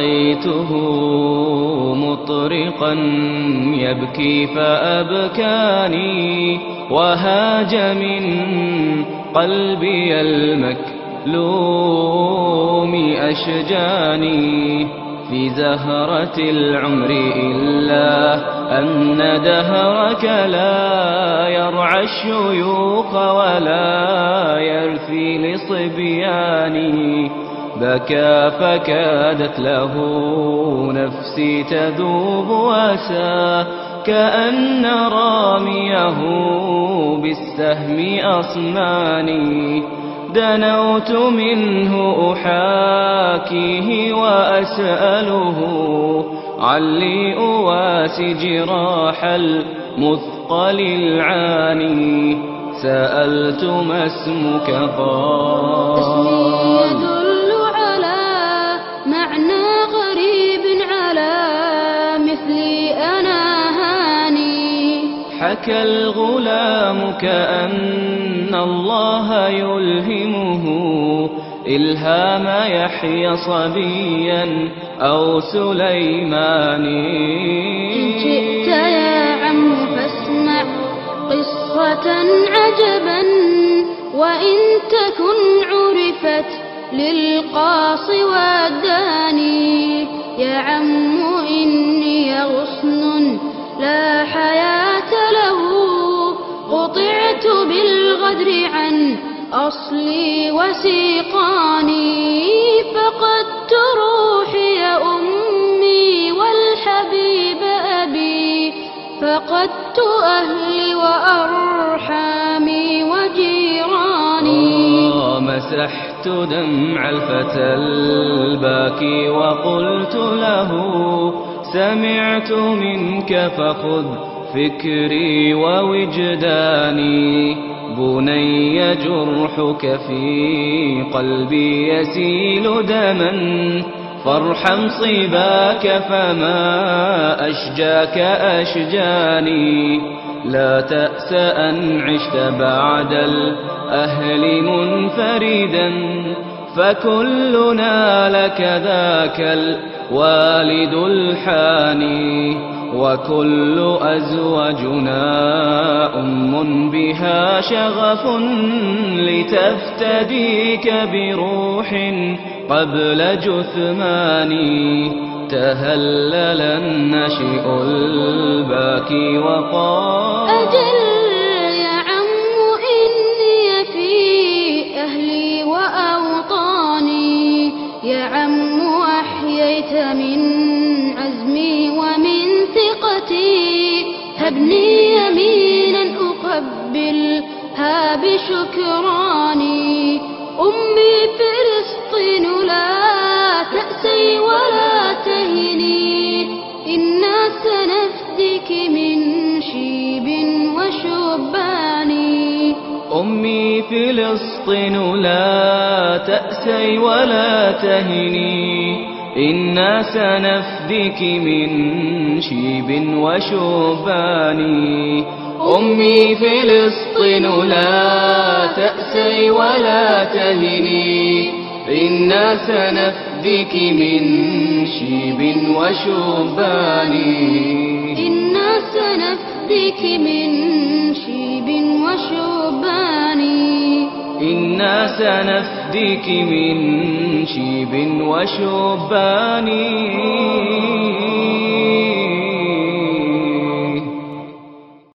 رأيته مطرقا يبكي فأبكاني وهاج من قلبي المكلوم أشجاني في زهرة العمر إلا أن دهرك لا يرعى الشيوخ ولا يرثي لصبياني بكى فكادت له نفسي تذوب وسا كأن راميه بالسهم أصماني. دنوت منه أحاكيه وأسأله علي أواسي جراح المثقل العاني. سألت ما اسمك؟ قال حكى الغلام كأن الله يلهمه إلهام يحيى صبيا أو سليمان إن شئت يا عم فاسمع قصة عجبا وإن تكن عرفت للقاص والداني بالغدر عن أصلي وسيقاني فقدت روحي أمي والحبيب أبي فقدت أهلي وأرحامي وجيراني. مسحت دمع الفتى الباكي وقلت له سمعت منك فخذ فكري ووجداني بني جرحك في قلبي يسيل دما فارحم صباك فما أشجاك أشجاني لا تأس أن عشت بعد الأهل منفردا فكلنا لك ذاك الوالد الحاني وكل أزواجنا أم بها شغف لتفتديك بروح قبل جثماني تهلل النشئ الباكي وقال أجل يا عم إني في أهلي وأوطاني. يا عم أحييت من عزمي هبني يمينا أقبلها بشكراني أمي فلسطين لا تأسي ولا تهني. إنا سنفدك من شيب وشباني أمي فلسطين لا تأسي ولا تهني. إنا سنفدك من شيب وشبان أمي فلسطين لا تأسي ولا تهني. إنا سنفدك من شيب وشبان إنا سنفدك من شيب وشباني إنا سنفدك من شيب وشبان.